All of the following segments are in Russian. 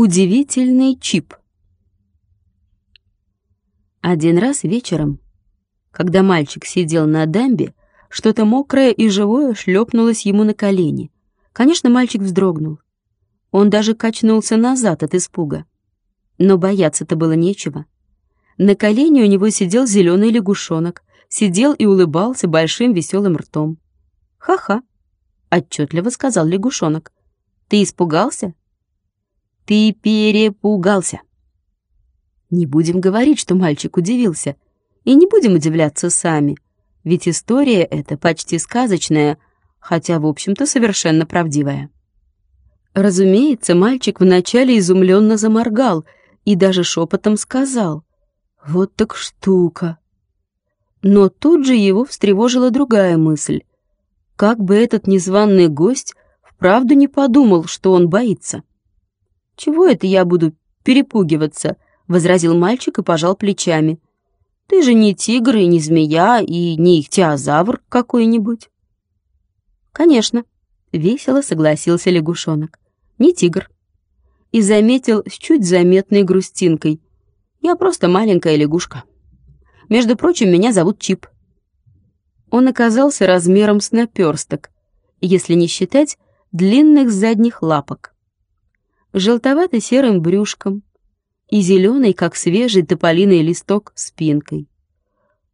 Удивительный чип. Один раз вечером, когда мальчик сидел на дамбе, что-то мокрое и живое шлепнулось ему на колени. Конечно, мальчик вздрогнул. Он даже качнулся назад от испуга. Но бояться-то было нечего. На колене у него сидел зеленый лягушонок, сидел и улыбался большим веселым ртом. «Ха-ха», — отчетливо сказал лягушонок. «Ты испугался?» Ты перепугался. Не будем говорить, что мальчик удивился, и не будем удивляться сами, ведь история эта почти сказочная, хотя, в общем-то, совершенно правдивая. Разумеется, мальчик вначале изумленно заморгал и даже шепотом сказал «Вот так штука». Но тут же его встревожила другая мысль. Как бы этот незваный гость вправду не подумал, что он боится. «Чего это я буду перепугиваться?» — возразил мальчик и пожал плечами. «Ты же не тигр и не змея, и не ихтиозавр какой-нибудь». «Конечно», — весело согласился лягушонок. «Не тигр». И заметил с чуть заметной грустинкой. «Я просто маленькая лягушка. Между прочим, меня зовут Чип». Он оказался размером с наперсток, если не считать длинных задних лапок желтовато-серым брюшком и зеленый, как свежий тополиный листок, спинкой.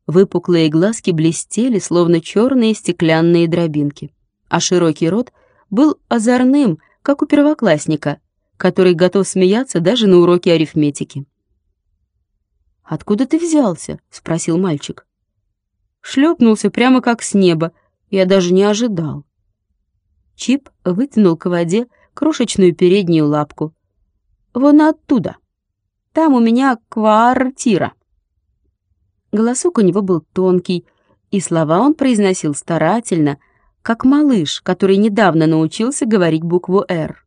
Выпуклые глазки блестели, словно черные стеклянные дробинки, а широкий рот был озорным, как у первоклассника, который готов смеяться даже на уроке арифметики. «Откуда ты взялся?» — спросил мальчик. Шлепнулся прямо как с неба, я даже не ожидал. Чип вытянул к воде крошечную переднюю лапку. «Вон оттуда. Там у меня квартира». Голосок у него был тонкий, и слова он произносил старательно, как малыш, который недавно научился говорить букву «Р».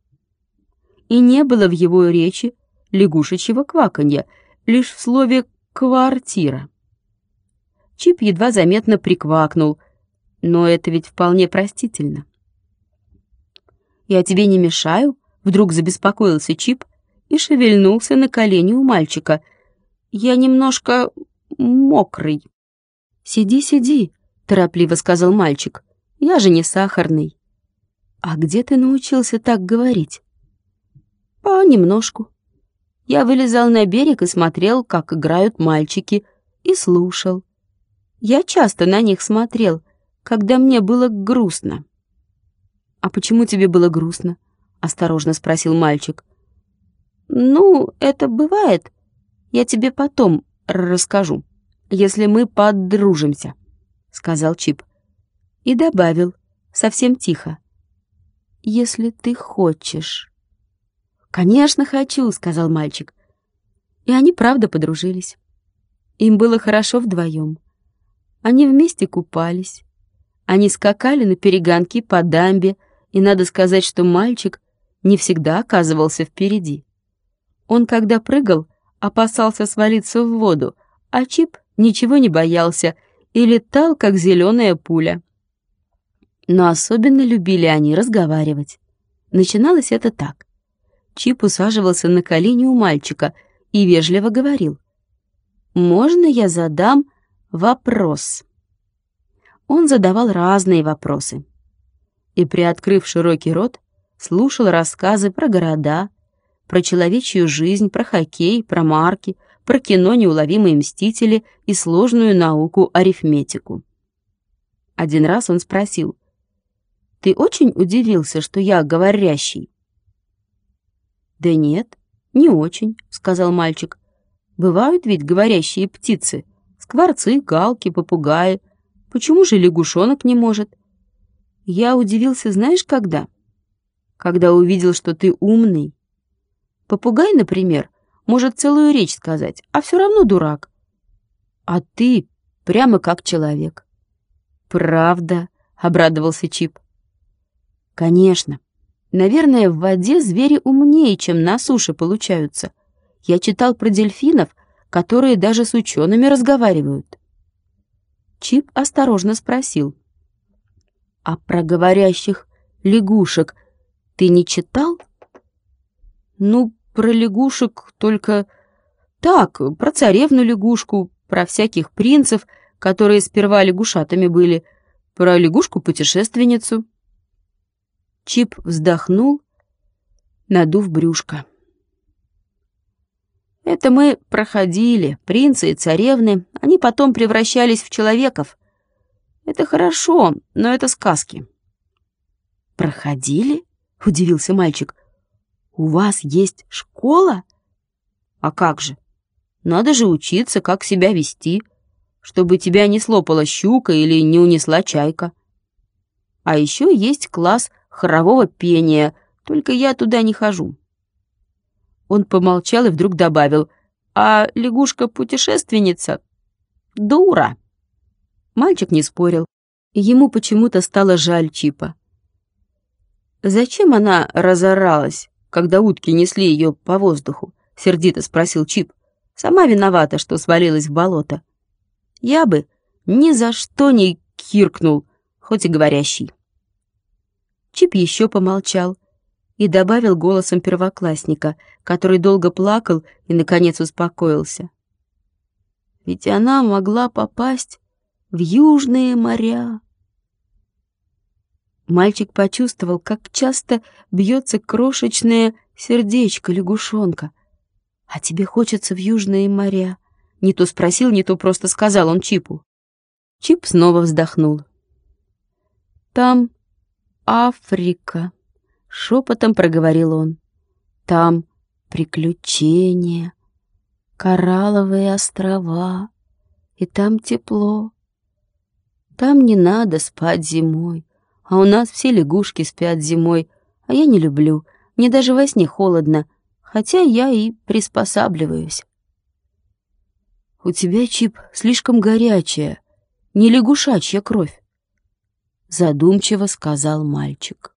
И не было в его речи лягушечьего кваканья, лишь в слове «квартира». Чип едва заметно приквакнул, но это ведь вполне простительно. «Я тебе не мешаю?» — вдруг забеспокоился Чип и шевельнулся на колени у мальчика. «Я немножко мокрый». «Сиди, сиди», — торопливо сказал мальчик. «Я же не сахарный». «А где ты научился так говорить?» «Понемножку». Я вылезал на берег и смотрел, как играют мальчики, и слушал. Я часто на них смотрел, когда мне было грустно. «А почему тебе было грустно?» — осторожно спросил мальчик. «Ну, это бывает. Я тебе потом расскажу, если мы подружимся», — сказал Чип. И добавил, совсем тихо. «Если ты хочешь». «Конечно, хочу», — сказал мальчик. И они правда подружились. Им было хорошо вдвоем. Они вместе купались. Они скакали на перегонки по дамбе, и надо сказать, что мальчик не всегда оказывался впереди. Он, когда прыгал, опасался свалиться в воду, а Чип ничего не боялся и летал, как зеленая пуля. Но особенно любили они разговаривать. Начиналось это так. Чип усаживался на колени у мальчика и вежливо говорил. «Можно я задам вопрос?» Он задавал разные вопросы и, приоткрыв широкий рот, слушал рассказы про города, про человечью жизнь, про хоккей, про марки, про кино «Неуловимые мстители» и сложную науку арифметику. Один раз он спросил, «Ты очень удивился, что я говорящий?» «Да нет, не очень», — сказал мальчик. «Бывают ведь говорящие птицы, скворцы, галки, попугаи. Почему же лягушонок не может?» Я удивился, знаешь, когда? Когда увидел, что ты умный. Попугай, например, может целую речь сказать, а все равно дурак. А ты прямо как человек. Правда, обрадовался Чип. Конечно. Наверное, в воде звери умнее, чем на суше получаются. Я читал про дельфинов, которые даже с учеными разговаривают. Чип осторожно спросил. А про говорящих лягушек ты не читал? Ну, про лягушек только... Так, про царевну-лягушку, про всяких принцев, которые сперва лягушатами были, про лягушку-путешественницу. Чип вздохнул, надув брюшко. Это мы проходили, принцы и царевны, они потом превращались в человеков. Это хорошо, но это сказки. Проходили? Удивился мальчик. У вас есть школа? А как же? Надо же учиться, как себя вести, чтобы тебя не слопала щука или не унесла чайка. А еще есть класс хорового пения, только я туда не хожу. Он помолчал и вдруг добавил, «А лягушка-путешественница — дура!» Мальчик не спорил, ему почему-то стало жаль Чипа. «Зачем она разоралась, когда утки несли ее по воздуху?» — сердито спросил Чип. «Сама виновата, что свалилась в болото. Я бы ни за что не киркнул, хоть и говорящий». Чип еще помолчал, и добавил голосом первоклассника, который долго плакал и, наконец, успокоился. Ведь она могла попасть в южные моря. Мальчик почувствовал, как часто бьется крошечное сердечко лягушонка. «А тебе хочется в южные моря?» Не то спросил, не то просто сказал он Чипу. Чип снова вздохнул. «Там Африка», Шепотом проговорил он. Там приключения, коралловые острова, и там тепло. Там не надо спать зимой, а у нас все лягушки спят зимой, а я не люблю, мне даже во сне холодно, хотя я и приспосабливаюсь. У тебя, Чип, слишком горячая, не лягушачья кровь, задумчиво сказал мальчик.